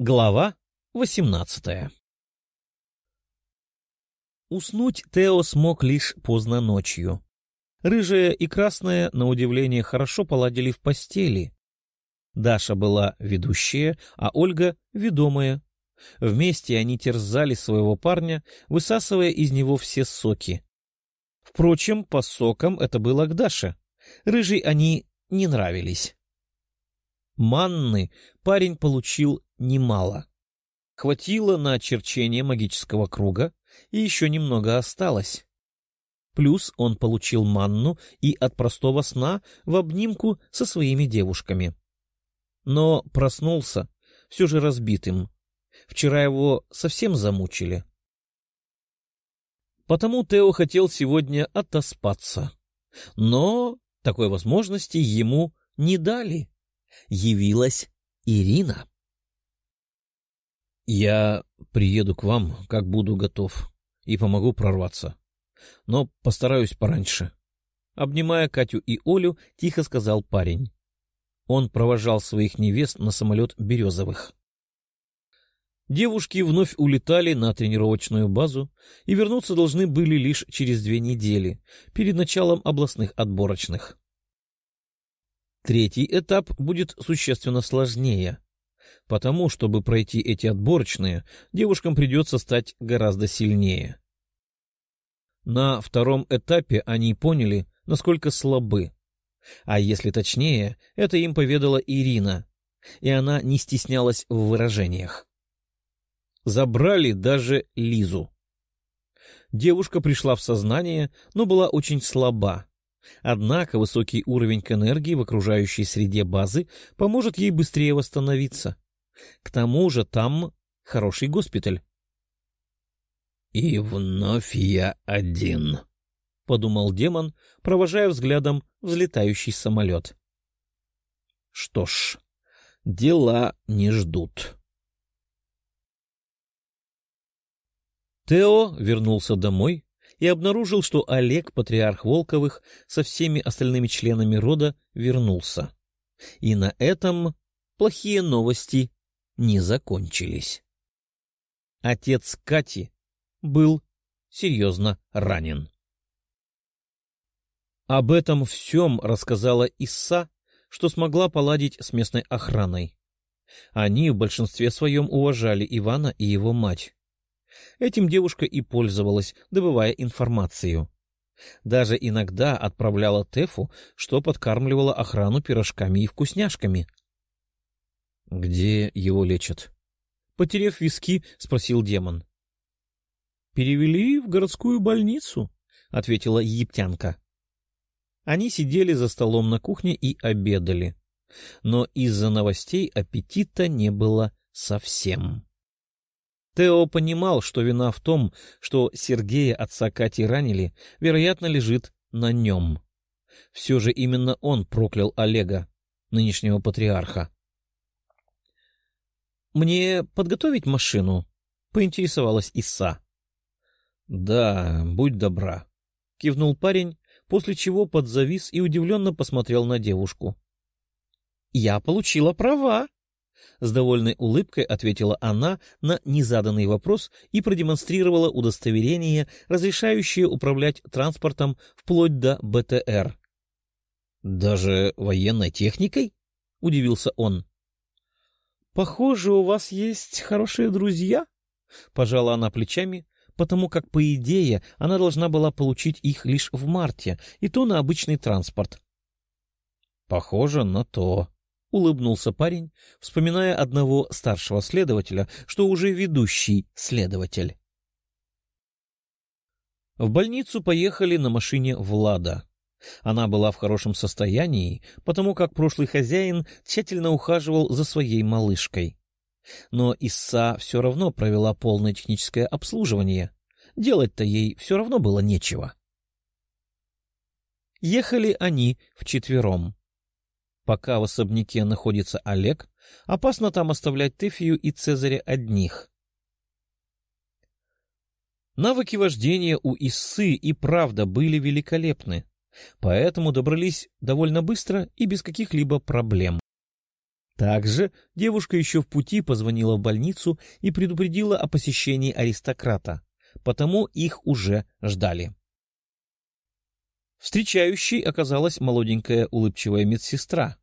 Глава восемнадцатая Уснуть Тео смог лишь поздно ночью. Рыжая и красная, на удивление, хорошо поладили в постели. Даша была ведущая, а Ольга — ведомая. Вместе они терзали своего парня, высасывая из него все соки. Впрочем, по сокам это было к Даше. Рыжей они не нравились. Манны парень получил немало. Хватило на очерчение магического круга, и еще немного осталось. Плюс он получил манну и от простого сна в обнимку со своими девушками. Но проснулся все же разбитым. Вчера его совсем замучили. Потому Тео хотел сегодня отоспаться. Но такой возможности ему не дали. Явилась Ирина. «Я приеду к вам, как буду готов, и помогу прорваться. Но постараюсь пораньше». Обнимая Катю и Олю, тихо сказал парень. Он провожал своих невест на самолет Березовых. Девушки вновь улетали на тренировочную базу и вернуться должны были лишь через две недели, перед началом областных отборочных. Третий этап будет существенно сложнее, потому, чтобы пройти эти отборочные, девушкам придется стать гораздо сильнее. На втором этапе они поняли, насколько слабы. А если точнее, это им поведала Ирина, и она не стеснялась в выражениях. Забрали даже Лизу. Девушка пришла в сознание, но была очень слаба. Однако высокий уровень энергии в окружающей среде базы поможет ей быстрее восстановиться. К тому же там хороший госпиталь. — И вновь я один, — подумал демон, провожая взглядом взлетающий самолет. — Что ж, дела не ждут. Тео вернулся домой и обнаружил, что Олег, патриарх Волковых, со всеми остальными членами рода вернулся. И на этом плохие новости не закончились. Отец Кати был серьезно ранен. Об этом всем рассказала Исса, что смогла поладить с местной охраной. Они в большинстве своем уважали Ивана и его мать. Этим девушка и пользовалась, добывая информацию. Даже иногда отправляла Тефу, что подкармливала охрану пирожками и вкусняшками. — Где его лечат? — потерев виски, спросил демон. — Перевели в городскую больницу, — ответила египтянка. Они сидели за столом на кухне и обедали. Но из-за новостей аппетита не было совсем. Тео понимал, что вина в том, что Сергея отца Кати ранили, вероятно, лежит на нем. Все же именно он проклял Олега, нынешнего патриарха. «Мне подготовить машину?» — поинтересовалась Иса. «Да, будь добра», — кивнул парень, после чего подзавис и удивленно посмотрел на девушку. «Я получила права», с довольной улыбкой ответила она на незаданный вопрос и продемонстрировала удостоверение, разрешающее управлять транспортом вплоть до БТР. «Даже военной техникой?» — удивился он. «Похоже, у вас есть хорошие друзья?» — пожала она плечами, потому как, по идее, она должна была получить их лишь в марте, и то на обычный транспорт. «Похоже на то», улыбнулся парень, вспоминая одного старшего следователя, что уже ведущий следователь. В больницу поехали на машине Влада. Она была в хорошем состоянии, потому как прошлый хозяин тщательно ухаживал за своей малышкой. Но Исса все равно провела полное техническое обслуживание. Делать-то ей все равно было нечего. Ехали они вчетвером. Пока в особняке находится Олег, опасно там оставлять Тефию и Цезаря одних. Навыки вождения у Иссы и правда были великолепны, поэтому добрались довольно быстро и без каких-либо проблем. Также девушка еще в пути позвонила в больницу и предупредила о посещении аристократа, потому их уже ждали. Встречающей оказалась молоденькая улыбчивая медсестра.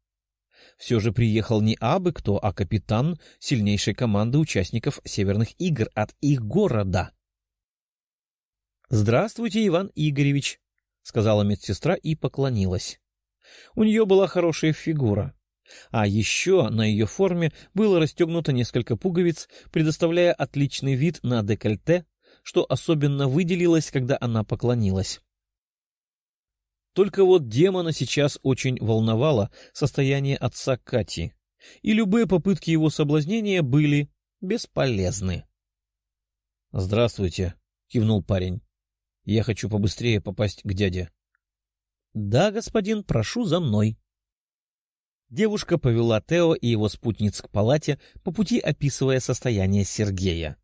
Все же приехал не абы кто, а капитан сильнейшей команды участников Северных игр от их города. «Здравствуйте, Иван Игоревич», — сказала медсестра и поклонилась. У нее была хорошая фигура. А еще на ее форме было расстегнуто несколько пуговиц, предоставляя отличный вид на декольте, что особенно выделилось, когда она поклонилась. Только вот демона сейчас очень волновало состояние отца Кати, и любые попытки его соблазнения были бесполезны. — Здравствуйте, — кивнул парень. — Я хочу побыстрее попасть к дяде. — Да, господин, прошу за мной. Девушка повела Тео и его спутниц к палате, по пути описывая состояние Сергея.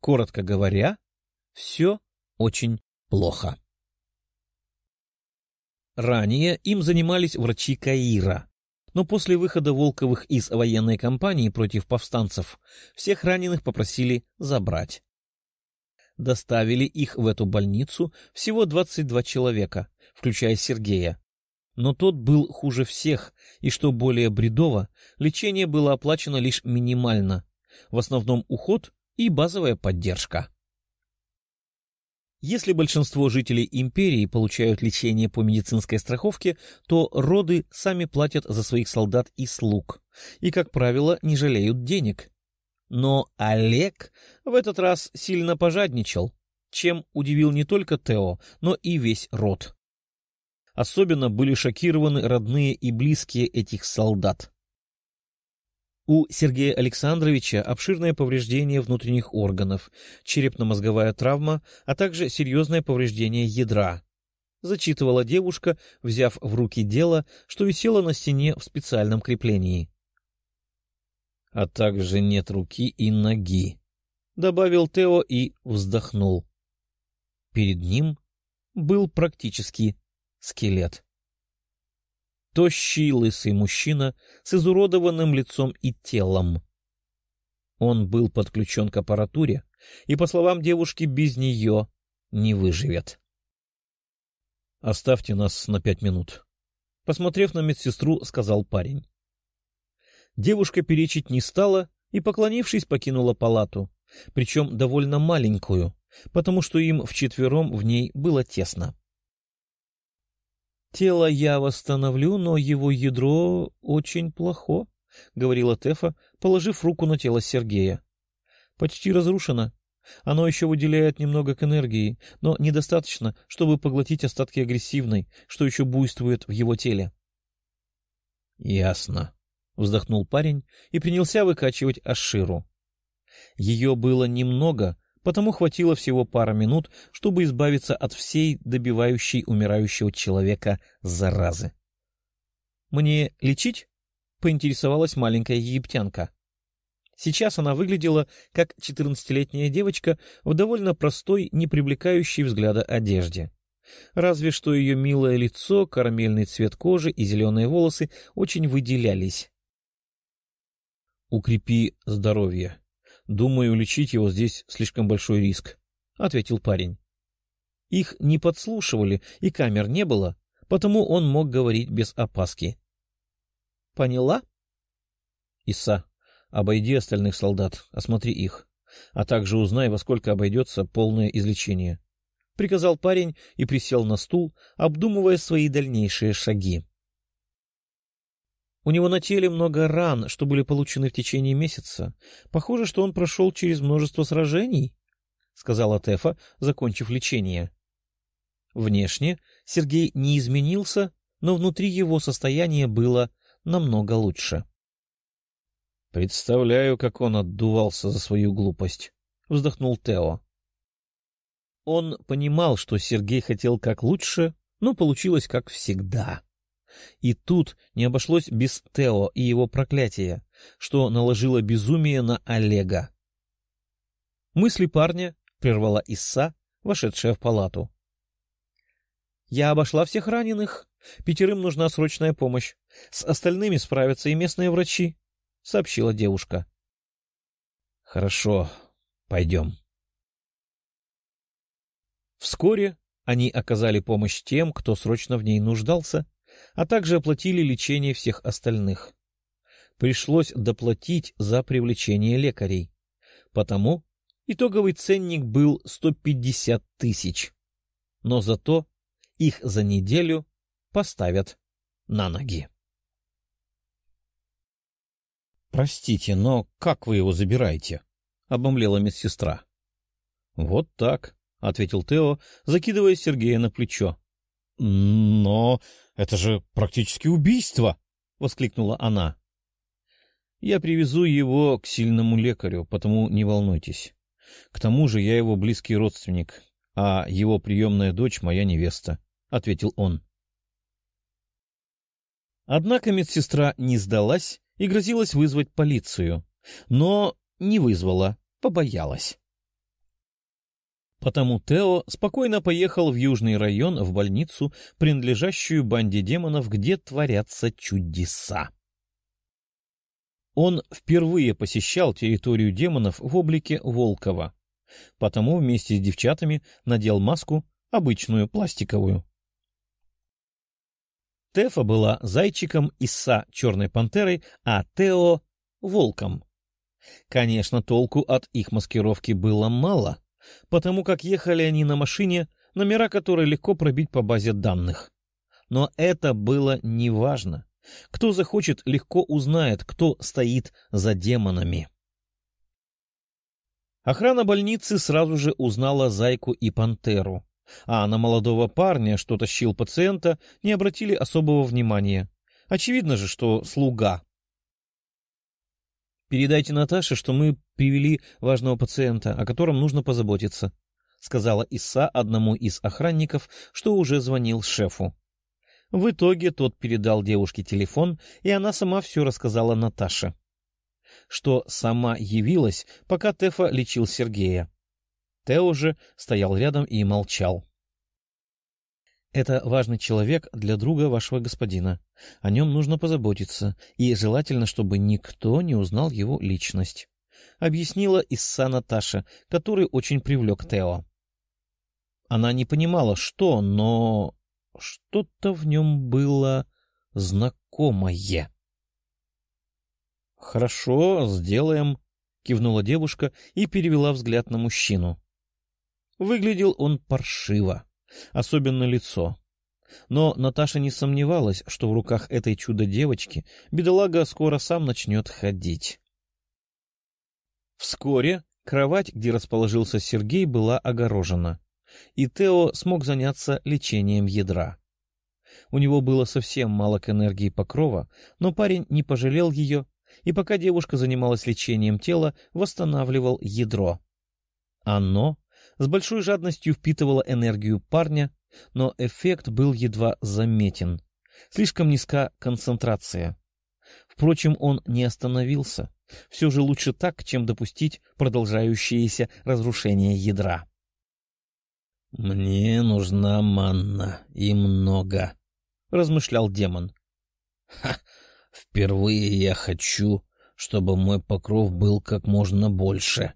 Коротко говоря, все очень плохо. Ранее им занимались врачи Каира, но после выхода Волковых из военной кампании против повстанцев всех раненых попросили забрать. Доставили их в эту больницу всего 22 человека, включая Сергея. Но тот был хуже всех, и, что более бредово, лечение было оплачено лишь минимально, в основном уход и базовая поддержка. Если большинство жителей империи получают лечение по медицинской страховке, то роды сами платят за своих солдат и слуг, и, как правило, не жалеют денег. Но Олег в этот раз сильно пожадничал, чем удивил не только Тео, но и весь род. Особенно были шокированы родные и близкие этих солдат. У Сергея Александровича обширное повреждение внутренних органов, черепно-мозговая травма, а также серьезное повреждение ядра. Зачитывала девушка, взяв в руки дело, что висело на стене в специальном креплении. — А также нет руки и ноги, — добавил Тео и вздохнул. Перед ним был практически скелет. Тощий лысый мужчина с изуродованным лицом и телом. Он был подключен к аппаратуре, и, по словам девушки, без нее не выживет. «Оставьте нас на пять минут», — посмотрев на медсестру, сказал парень. Девушка перечить не стала и, поклонившись, покинула палату, причем довольно маленькую, потому что им вчетвером в ней было тесно. «Тело я восстановлю, но его ядро очень плохо», — говорила Тефа, положив руку на тело Сергея. «Почти разрушено. Оно еще выделяет немного к энергии, но недостаточно, чтобы поглотить остатки агрессивной, что еще буйствует в его теле». «Ясно», — вздохнул парень и принялся выкачивать Аширу. Ее было немного, потому хватило всего пара минут, чтобы избавиться от всей добивающей умирающего человека заразы. «Мне лечить?» — поинтересовалась маленькая египтянка. Сейчас она выглядела как четырнадцатилетняя девочка в довольно простой, не привлекающей взгляда одежде. Разве что ее милое лицо, карамельный цвет кожи и зеленые волосы очень выделялись. «Укрепи здоровье», Думаю, лечить его здесь слишком большой риск, — ответил парень. Их не подслушивали, и камер не было, потому он мог говорить без опаски. — Поняла? — Иса, обойди остальных солдат, осмотри их, а также узнай, во сколько обойдется полное излечение. — приказал парень и присел на стул, обдумывая свои дальнейшие шаги. У него на теле много ран, что были получены в течение месяца. Похоже, что он прошел через множество сражений, — сказала Тефа, закончив лечение. Внешне Сергей не изменился, но внутри его состояние было намного лучше. — Представляю, как он отдувался за свою глупость, — вздохнул Тео. Он понимал, что Сергей хотел как лучше, но получилось как всегда. И тут не обошлось без Тео и его проклятия, что наложило безумие на Олега. Мысли парня прервала Исса, вошедшая в палату. «Я обошла всех раненых. Пятерым нужна срочная помощь. С остальными справятся и местные врачи», сообщила девушка. — Хорошо, пойдем. Вскоре они оказали помощь тем, кто срочно в ней нуждался, а также оплатили лечение всех остальных. Пришлось доплатить за привлечение лекарей, потому итоговый ценник был 150 тысяч. Но зато их за неделю поставят на ноги. «Простите, но как вы его забираете?» — обомлела медсестра. «Вот так», — ответил Тео, закидывая Сергея на плечо. «Но это же практически убийство!» — воскликнула она. «Я привезу его к сильному лекарю, потому не волнуйтесь. К тому же я его близкий родственник, а его приемная дочь — моя невеста», — ответил он. Однако медсестра не сдалась и грозилась вызвать полицию, но не вызвала, побоялась. Потому Тео спокойно поехал в южный район, в больницу, принадлежащую банде демонов, где творятся чудеса. Он впервые посещал территорию демонов в облике Волкова, потому вместе с девчатами надел маску, обычную пластиковую. Тефа была зайчиком, Исса — черной пантерой, а Тео — волком. Конечно, толку от их маскировки было мало, потому как ехали они на машине, номера которой легко пробить по базе данных. Но это было неважно. Кто захочет, легко узнает, кто стоит за демонами. Охрана больницы сразу же узнала Зайку и Пантеру а на молодого парня, что тащил пациента, не обратили особого внимания. Очевидно же, что слуга. «Передайте Наташе, что мы привели важного пациента, о котором нужно позаботиться», — сказала Иса одному из охранников, что уже звонил шефу. В итоге тот передал девушке телефон, и она сама все рассказала Наташе. Что сама явилась, пока Тефа лечил Сергея. Тео же стоял рядом и молчал. «Это важный человек для друга вашего господина. О нем нужно позаботиться, и желательно, чтобы никто не узнал его личность», — объяснила Исса Наташа, который очень привлек Тео. Она не понимала, что, но что-то в нем было знакомое. «Хорошо, сделаем», — кивнула девушка и перевела взгляд на мужчину. Выглядел он паршиво, особенно лицо. Но Наташа не сомневалась, что в руках этой чудо-девочки бедолага скоро сам начнет ходить. Вскоре кровать, где расположился Сергей, была огорожена, и Тео смог заняться лечением ядра. У него было совсем мало к энергии покрова, но парень не пожалел ее, и пока девушка занималась лечением тела, восстанавливал ядро. Оно с большой жадностью впитывала энергию парня, но эффект был едва заметен. Слишком низка концентрация. Впрочем, он не остановился. Все же лучше так, чем допустить продолжающееся разрушение ядра. «Мне нужна манна, и много», — размышлял демон. «Ха! Впервые я хочу, чтобы мой покров был как можно больше».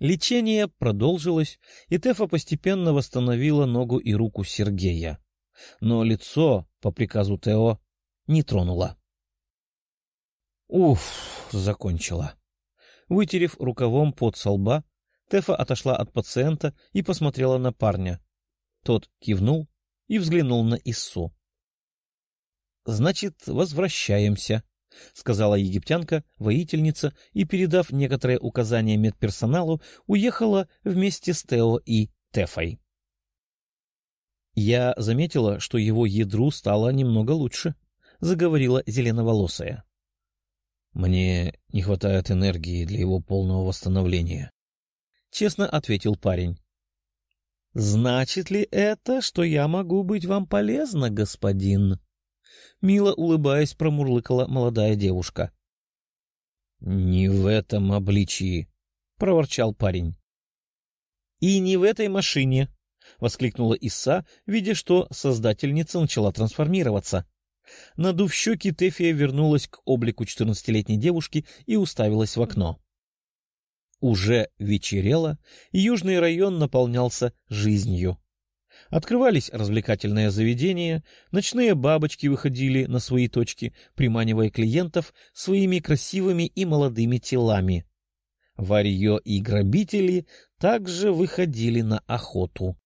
Лечение продолжилось, и Тефа постепенно восстановила ногу и руку Сергея. Но лицо, по приказу Тео, не тронула. Уф, закончила. Вытерев рукавом под со лба, Тефа отошла от пациента и посмотрела на парня. Тот кивнул и взглянул на Иссу. — Значит, возвращаемся, — сказала египтянка, воительница, и, передав некоторые указания медперсоналу, уехала вместе с Тео и Тефой. «Я заметила, что его ядру стало немного лучше», — заговорила зеленоволосая. «Мне не хватает энергии для его полного восстановления», — честно ответил парень. «Значит ли это, что я могу быть вам полезна, господин?» Мило улыбаясь, промурлыкала молодая девушка. — Не в этом обличии, — проворчал парень. — И не в этой машине, — воскликнула Иса, видя, что создательница начала трансформироваться. Надув щеки, Тефия вернулась к облику четырнадцатилетней девушки и уставилась в окно. Уже вечерело, и южный район наполнялся жизнью. Открывались развлекательные заведения, ночные бабочки выходили на свои точки, приманивая клиентов своими красивыми и молодыми телами. Варье и грабители также выходили на охоту.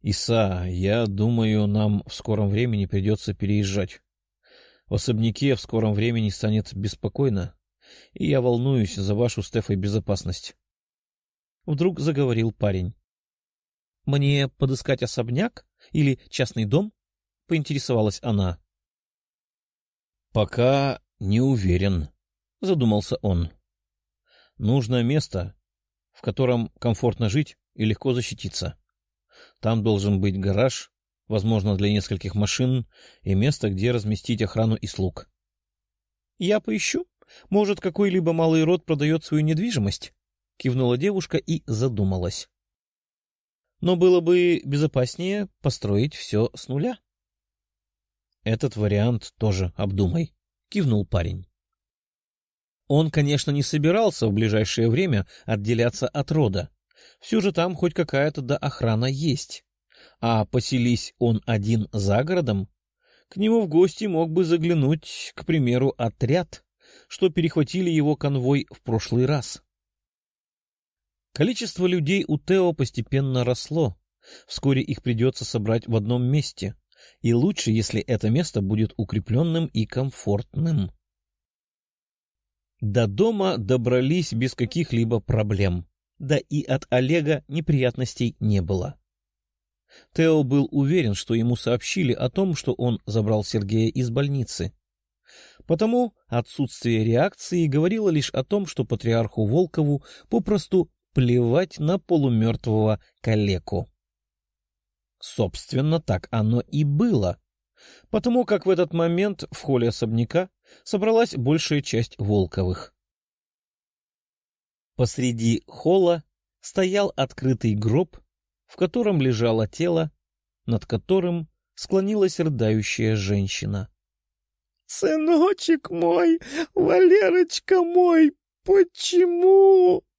«Иса, я думаю, нам в скором времени придется переезжать. В особняке в скором времени станет беспокойно, и я волнуюсь за вашу Стефой безопасность». Вдруг заговорил парень. «Мне подыскать особняк или частный дом?» — поинтересовалась она. «Пока не уверен», — задумался он. «Нужно место, в котором комфортно жить и легко защититься. Там должен быть гараж, возможно, для нескольких машин, и место, где разместить охрану и слуг». «Я поищу. Может, какой-либо малый род продает свою недвижимость?» — кивнула девушка и задумалась но было бы безопаснее построить все с нуля. — Этот вариант тоже обдумай, — кивнул парень. Он, конечно, не собирался в ближайшее время отделяться от рода. Все же там хоть какая-то да охрана есть. А поселись он один за городом, к нему в гости мог бы заглянуть, к примеру, отряд, что перехватили его конвой в прошлый раз. Количество людей у Тео постепенно росло. Вскоре их придется собрать в одном месте, и лучше, если это место будет укрепленным и комфортным. До дома добрались без каких-либо проблем, да и от Олега неприятностей не было. Тео был уверен, что ему сообщили о том, что он забрал Сергея из больницы. Потому отсутствие реакции говорило лишь о том, что патриарху Волкову попросту плевать на полумертвого калеку. Собственно, так оно и было, потому как в этот момент в холле особняка собралась большая часть Волковых. Посреди холла стоял открытый гроб, в котором лежало тело, над которым склонилась рыдающая женщина. — Сыночек мой, Валерочка мой, почему? —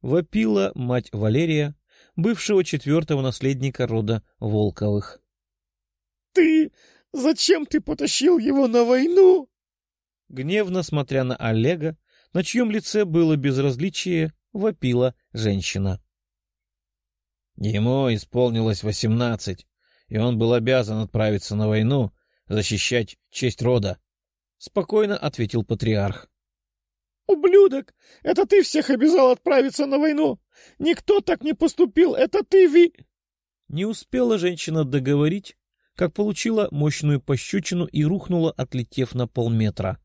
вопила мать Валерия, бывшего четвертого наследника рода Волковых. — Ты... Зачем ты потащил его на войну? Гневно смотря на Олега, на чьем лице было безразличие, вопила женщина. Ему исполнилось восемнадцать, и он был обязан отправиться на войну, защищать честь рода, — спокойно ответил патриарх. «Ублюдок! Это ты всех обязал отправиться на войну! Никто так не поступил! Это ты, Ви...» Не успела женщина договорить, как получила мощную пощечину и рухнула, отлетев на полметра.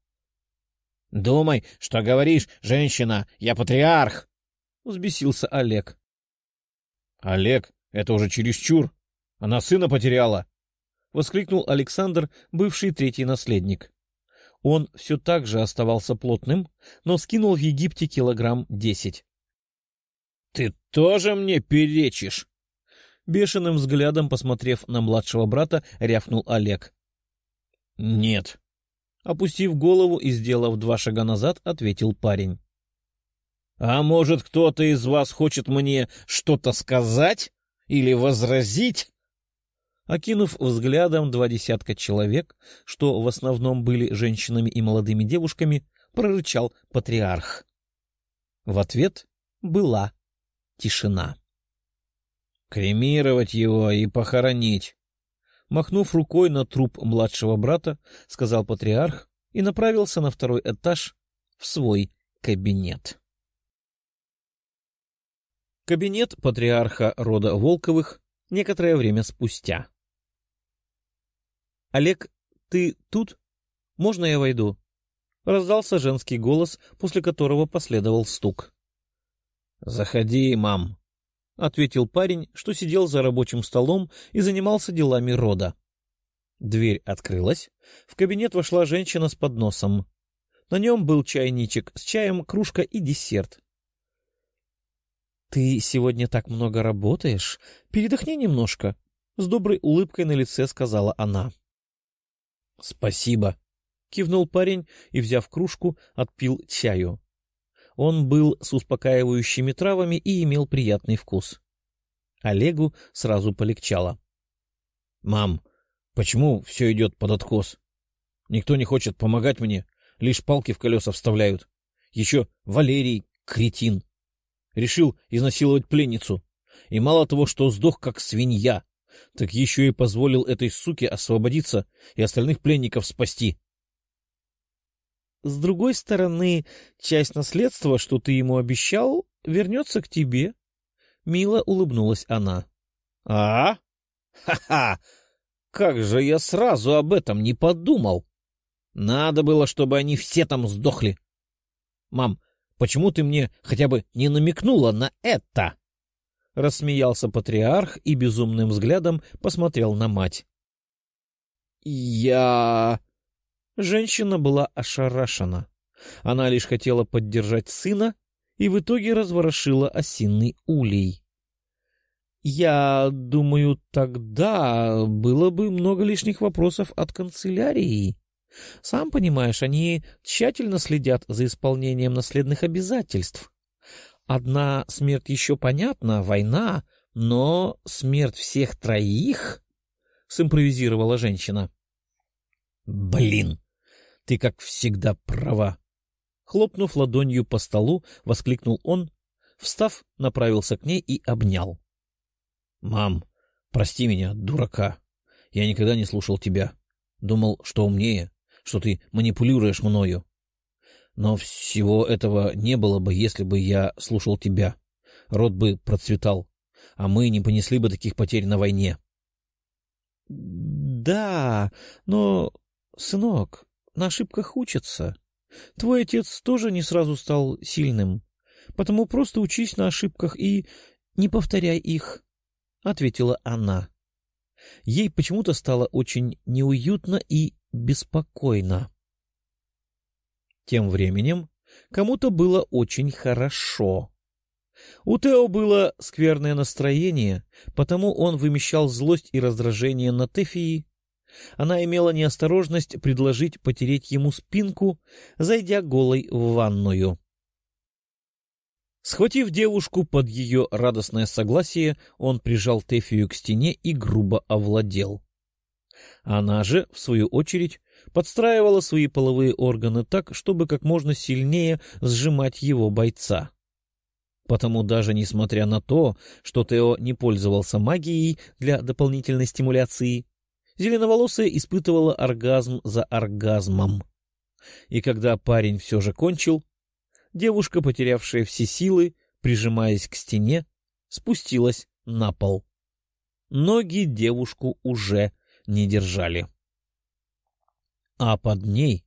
— Думай, что говоришь, женщина, я патриарх! — взбесился Олег. — Олег, это уже чересчур! Она сына потеряла! — воскликнул Александр, бывший третий наследник. Он все так же оставался плотным, но скинул в Египте килограмм десять. — Ты тоже мне перечишь? Бешеным взглядом, посмотрев на младшего брата, рявкнул Олег. — Нет. Опустив голову и сделав два шага назад, ответил парень. — А может, кто-то из вас хочет мне что-то сказать или возразить? Окинув взглядом два десятка человек, что в основном были женщинами и молодыми девушками, прорычал патриарх. В ответ была тишина. «Кремировать его и похоронить!» Махнув рукой на труп младшего брата, сказал патриарх и направился на второй этаж в свой кабинет. Кабинет патриарха рода Волковых некоторое время спустя. «Олег, ты тут? Можно я войду?» Раздался женский голос, после которого последовал стук. «Заходи, мам», — ответил парень, что сидел за рабочим столом и занимался делами рода. Дверь открылась, в кабинет вошла женщина с подносом. На нем был чайничек с чаем, кружка и десерт. — Ты сегодня так много работаешь? Передохни немножко, — с доброй улыбкой на лице сказала она. — Спасибо, — кивнул парень и, взяв кружку, отпил чаю. Он был с успокаивающими травами и имел приятный вкус. Олегу сразу полегчало. — Мам, почему все идет под откос? Никто не хочет помогать мне, лишь палки в колеса вставляют. Еще Валерий, кретин. Решил изнасиловать пленницу. И мало того, что сдох как свинья, так еще и позволил этой суке освободиться и остальных пленников спасти. С другой стороны, часть наследства, что ты ему обещал, вернется к тебе. Мило улыбнулась она. — А? Ха-ха! Как же я сразу об этом не подумал! Надо было, чтобы они все там сдохли. Мам, почему ты мне хотя бы не намекнула на это? Рассмеялся патриарх и безумным взглядом посмотрел на мать. Я... Женщина была ошарашена. Она лишь хотела поддержать сына и в итоге разворошила осинный улей. «Я думаю, тогда было бы много лишних вопросов от канцелярии. Сам понимаешь, они тщательно следят за исполнением наследных обязательств. Одна смерть еще понятна, война, но смерть всех троих...» — симпровизировала женщина. «Блин!» Ты, как всегда, права. Хлопнув ладонью по столу, воскликнул он, встав, направился к ней и обнял. — Мам, прости меня, дурака. Я никогда не слушал тебя. Думал, что умнее, что ты манипулируешь мною. Но всего этого не было бы, если бы я слушал тебя. Род бы процветал, а мы не понесли бы таких потерь на войне. — Да, но, сынок, на ошибках учатся. Твой отец тоже не сразу стал сильным, потому просто учись на ошибках и не повторяй их, — ответила она. Ей почему-то стало очень неуютно и беспокойно. Тем временем кому-то было очень хорошо. У Тео было скверное настроение, потому он вымещал злость и раздражение на Тефии она имела неосторожность предложить потереть ему спинку, зайдя голой в ванную. Схватив девушку под ее радостное согласие, он прижал Тефию к стене и грубо овладел. Она же, в свою очередь, подстраивала свои половые органы так, чтобы как можно сильнее сжимать его бойца. Потому даже несмотря на то, что Тео не пользовался магией для дополнительной стимуляции, Зеленоволосая испытывала оргазм за оргазмом. И когда парень все же кончил, девушка, потерявшая все силы, прижимаясь к стене, спустилась на пол. Ноги девушку уже не держали. А под ней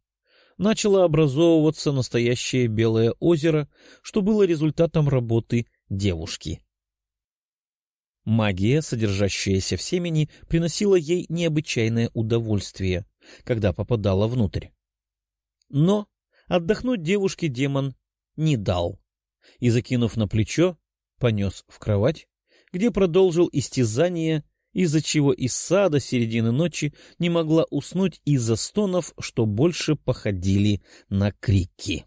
начало образовываться настоящее белое озеро, что было результатом работы девушки. Магия, содержащаяся в семени, приносила ей необычайное удовольствие, когда попадала внутрь. Но отдохнуть девушке демон не дал и, закинув на плечо, понес в кровать, где продолжил истязание, из-за чего из сада середины ночи не могла уснуть из-за стонов, что больше походили на крики.